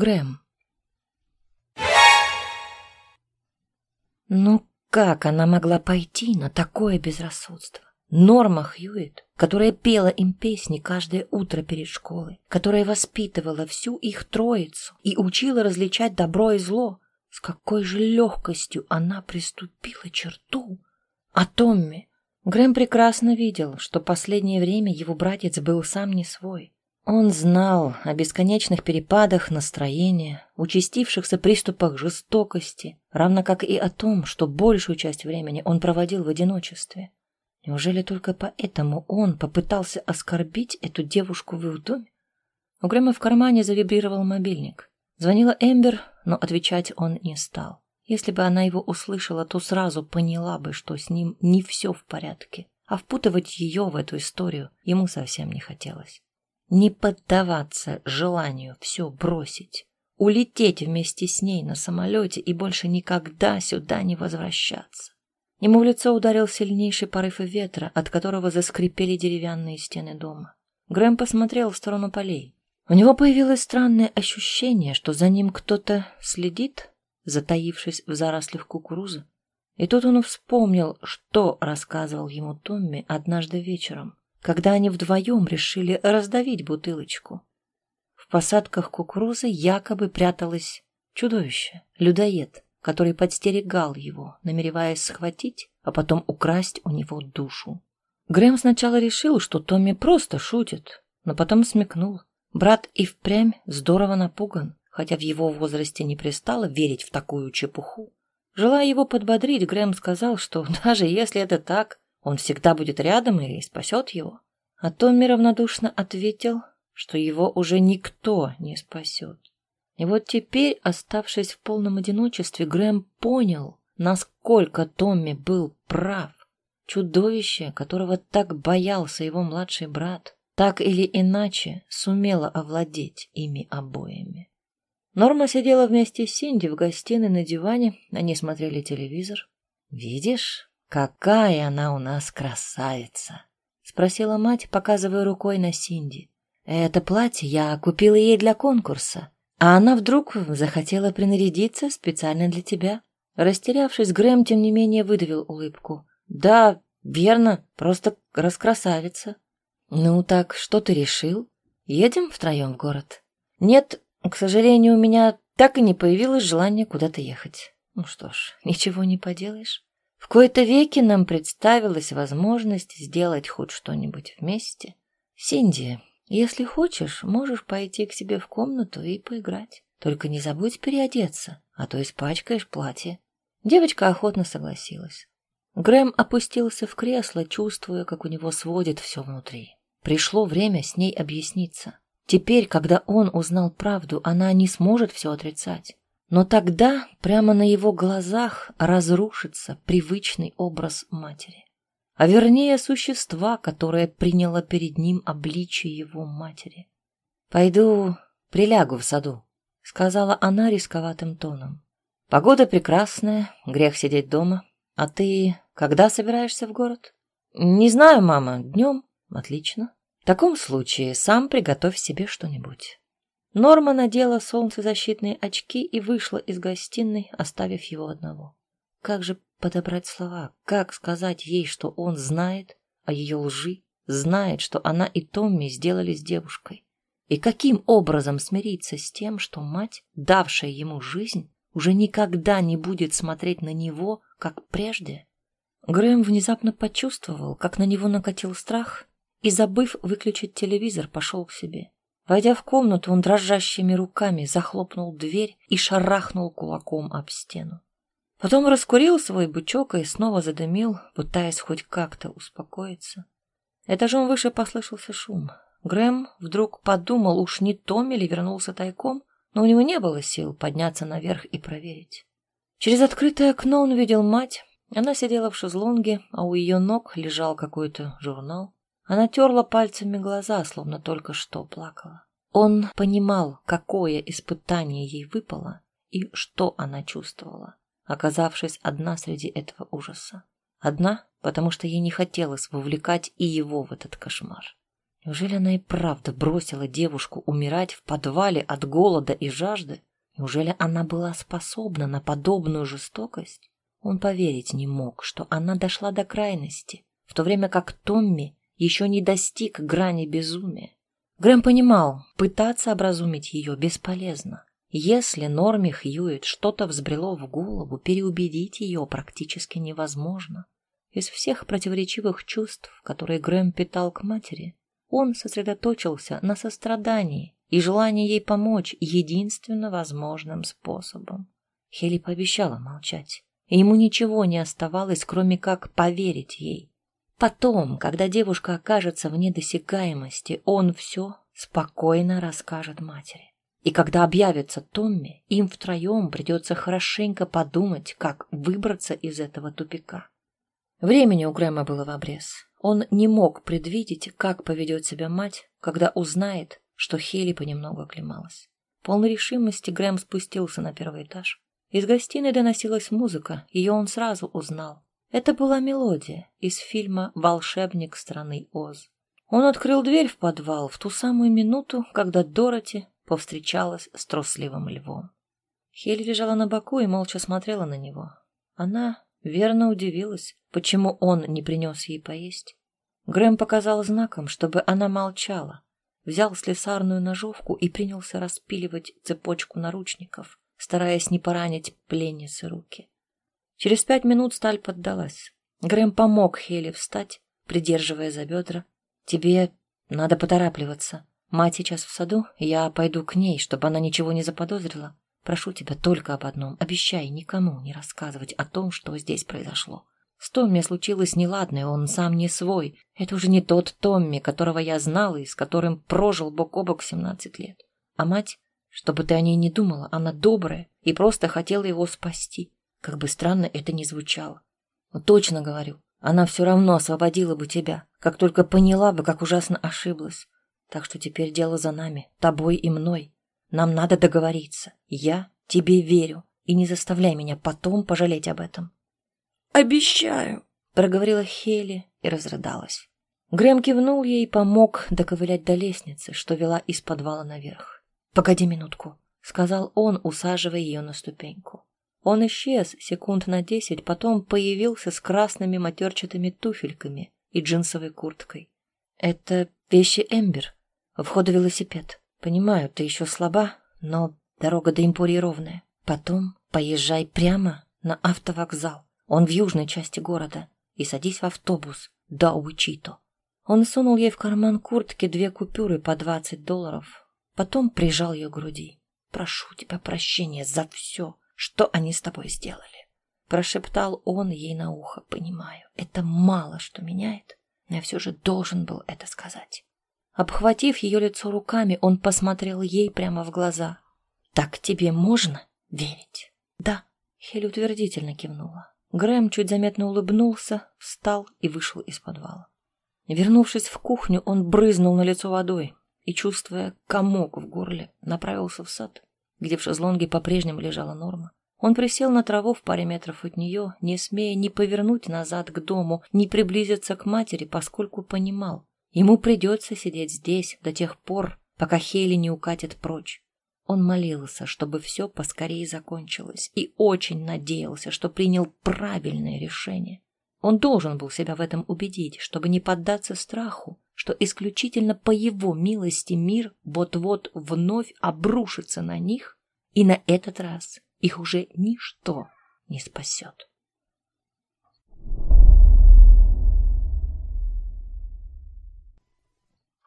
Грэм. Ну как она могла пойти на такое безрассудство? Норма Хьюит, которая пела им песни каждое утро перед школой, которая воспитывала всю их троицу и учила различать добро и зло, с какой же легкостью она приступила черту. А Томми? Грэм прекрасно видел, что последнее время его братец был сам не свой. Он знал о бесконечных перепадах настроения, участившихся приступах жестокости, равно как и о том, что большую часть времени он проводил в одиночестве. Неужели только поэтому он попытался оскорбить эту девушку в их доме? У Грэма в кармане завибрировал мобильник. Звонила Эмбер, но отвечать он не стал. Если бы она его услышала, то сразу поняла бы, что с ним не все в порядке. А впутывать ее в эту историю ему совсем не хотелось. Не поддаваться желанию все бросить, улететь вместе с ней на самолете и больше никогда сюда не возвращаться. Ему в лицо ударил сильнейший порыв ветра, от которого заскрипели деревянные стены дома. Грэм посмотрел в сторону полей. У него появилось странное ощущение, что за ним кто-то следит, затаившись в зарослях кукурузы. И тут он вспомнил, что рассказывал ему Томми однажды вечером, когда они вдвоем решили раздавить бутылочку. В посадках кукурузы якобы пряталось чудовище, людоед, который подстерегал его, намереваясь схватить, а потом украсть у него душу. Грэм сначала решил, что Томми просто шутит, но потом смекнул. Брат и впрямь здорово напуган, хотя в его возрасте не пристало верить в такую чепуху. Желая его подбодрить, Грэм сказал, что даже если это так, он всегда будет рядом и спасет его. А Томми равнодушно ответил, что его уже никто не спасет. И вот теперь, оставшись в полном одиночестве, Грэм понял, насколько Томми был прав. Чудовище, которого так боялся его младший брат, так или иначе сумело овладеть ими обоими. Норма сидела вместе с Синди в гостиной на диване, они смотрели телевизор. «Видишь, какая она у нас красавица!» — спросила мать, показывая рукой на Синди. «Это платье я купила ей для конкурса. А она вдруг захотела принарядиться специально для тебя. Растерявшись, Грэм, тем не менее, выдавил улыбку. Да, верно, просто раскрасавица. Ну так, что ты решил? Едем втроем в город? Нет, к сожалению, у меня так и не появилось желания куда-то ехать. Ну что ж, ничего не поделаешь. В кои-то веки нам представилась возможность сделать хоть что-нибудь вместе. Синди, если хочешь, можешь пойти к себе в комнату и поиграть. Только не забудь переодеться, а то испачкаешь платье. Девочка охотно согласилась. Грэм опустился в кресло, чувствуя, как у него сводит все внутри. Пришло время с ней объясниться. Теперь, когда он узнал правду, она не сможет все отрицать. Но тогда прямо на его глазах разрушится привычный образ матери а вернее существа, которое приняло перед ним обличие его матери. «Пойду прилягу в саду», — сказала она рисковатым тоном. «Погода прекрасная, грех сидеть дома. А ты когда собираешься в город?» «Не знаю, мама, днем. Отлично. В таком случае сам приготовь себе что-нибудь». Норма надела солнцезащитные очки и вышла из гостиной, оставив его одного. Как же подобрать слова? Как сказать ей, что он знает о ее лжи, знает, что она и Томми сделали с девушкой? И каким образом смириться с тем, что мать, давшая ему жизнь, уже никогда не будет смотреть на него, как прежде? Грэм внезапно почувствовал, как на него накатил страх, и, забыв выключить телевизор, пошел к себе. Войдя в комнату, он дрожащими руками захлопнул дверь и шарахнул кулаком об стену. Потом раскурил свой бычок и снова задымил, пытаясь хоть как-то успокоиться. Этажом выше послышался шум. Грэм вдруг подумал, уж не Томми ли вернулся тайком, но у него не было сил подняться наверх и проверить. Через открытое окно он видел мать. Она сидела в шезлонге, а у ее ног лежал какой-то журнал. Она терла пальцами глаза, словно только что плакала. Он понимал, какое испытание ей выпало и что она чувствовала оказавшись одна среди этого ужаса. Одна, потому что ей не хотелось вовлекать и его в этот кошмар. Неужели она и правда бросила девушку умирать в подвале от голода и жажды? Неужели она была способна на подобную жестокость? Он поверить не мог, что она дошла до крайности, в то время как Томми еще не достиг грани безумия. Грэм понимал, пытаться образумить ее бесполезно. Если Норме Хьюит что-то взбрело в голову, переубедить ее практически невозможно. Из всех противоречивых чувств, которые Грэм питал к матери, он сосредоточился на сострадании и желании ей помочь единственно возможным способом. Хелли пообещала молчать, и ему ничего не оставалось, кроме как поверить ей. Потом, когда девушка окажется вне досягаемости, он все спокойно расскажет матери. И когда объявится Томми, им втроем придется хорошенько подумать, как выбраться из этого тупика. Времени у Грэма было в обрез. Он не мог предвидеть, как поведет себя мать, когда узнает, что Хели понемногу оклемалась. Полной решимости Грэм спустился на первый этаж. Из гостиной доносилась музыка, ее он сразу узнал. Это была мелодия из фильма «Волшебник страны Оз». Он открыл дверь в подвал в ту самую минуту, когда Дороти повстречалась с трусливым львом. Хель лежала на боку и молча смотрела на него. Она верно удивилась, почему он не принес ей поесть. Грэм показал знаком, чтобы она молчала, взял слесарную ножовку и принялся распиливать цепочку наручников, стараясь не поранить пленницы руки. Через пять минут сталь поддалась. Грэм помог Хеле встать, придерживая за бедра. «Тебе надо поторапливаться. Мать сейчас в саду, я пойду к ней, чтобы она ничего не заподозрила. Прошу тебя только об одном. Обещай никому не рассказывать о том, что здесь произошло. С Томми случилось неладное, он сам не свой. Это уже не тот Томми, которого я знал и с которым прожил бок о бок семнадцать лет. А мать, чтобы ты о ней не думала, она добрая и просто хотела его спасти. Как бы странно это ни звучало. Но точно говорю, она все равно освободила бы тебя, как только поняла бы, как ужасно ошиблась. Так что теперь дело за нами, тобой и мной. Нам надо договориться. Я тебе верю, и не заставляй меня потом пожалеть об этом. Обещаю, проговорила Хели и разрыдалась. Грэм кивнул ей и помог доковылять до лестницы, что вела из подвала наверх. «Погоди минутку», — сказал он, усаживая ее на ступеньку. Он исчез секунд на десять, потом появился с красными матерчатыми туфельками и джинсовой курткой. «Это вещи Эмбер. Входа велосипед. Понимаю, ты еще слаба, но дорога до Импории ровная. Потом поезжай прямо на автовокзал. Он в южной части города. И садись в автобус до Уичито. Он сунул ей в карман куртки две купюры по двадцать долларов. Потом прижал ее к груди. «Прошу тебя прощения за все, что они с тобой сделали». Прошептал он ей на ухо. «Понимаю, это мало что меняет, но я все же должен был это сказать». Обхватив ее лицо руками, он посмотрел ей прямо в глаза. «Так тебе можно верить?» «Да», — Хель утвердительно кивнула. Грэм чуть заметно улыбнулся, встал и вышел из подвала. Вернувшись в кухню, он брызнул на лицо водой и, чувствуя комок в горле, направился в сад, где в шезлонге по-прежнему лежала Норма. Он присел на траву в паре метров от нее, не смея ни повернуть назад к дому, ни приблизиться к матери, поскольку понимал, Ему придется сидеть здесь до тех пор, пока Хейли не укатит прочь. Он молился, чтобы все поскорее закончилось, и очень надеялся, что принял правильное решение. Он должен был себя в этом убедить, чтобы не поддаться страху, что исключительно по его милости мир вот-вот вновь обрушится на них, и на этот раз их уже ничто не спасет.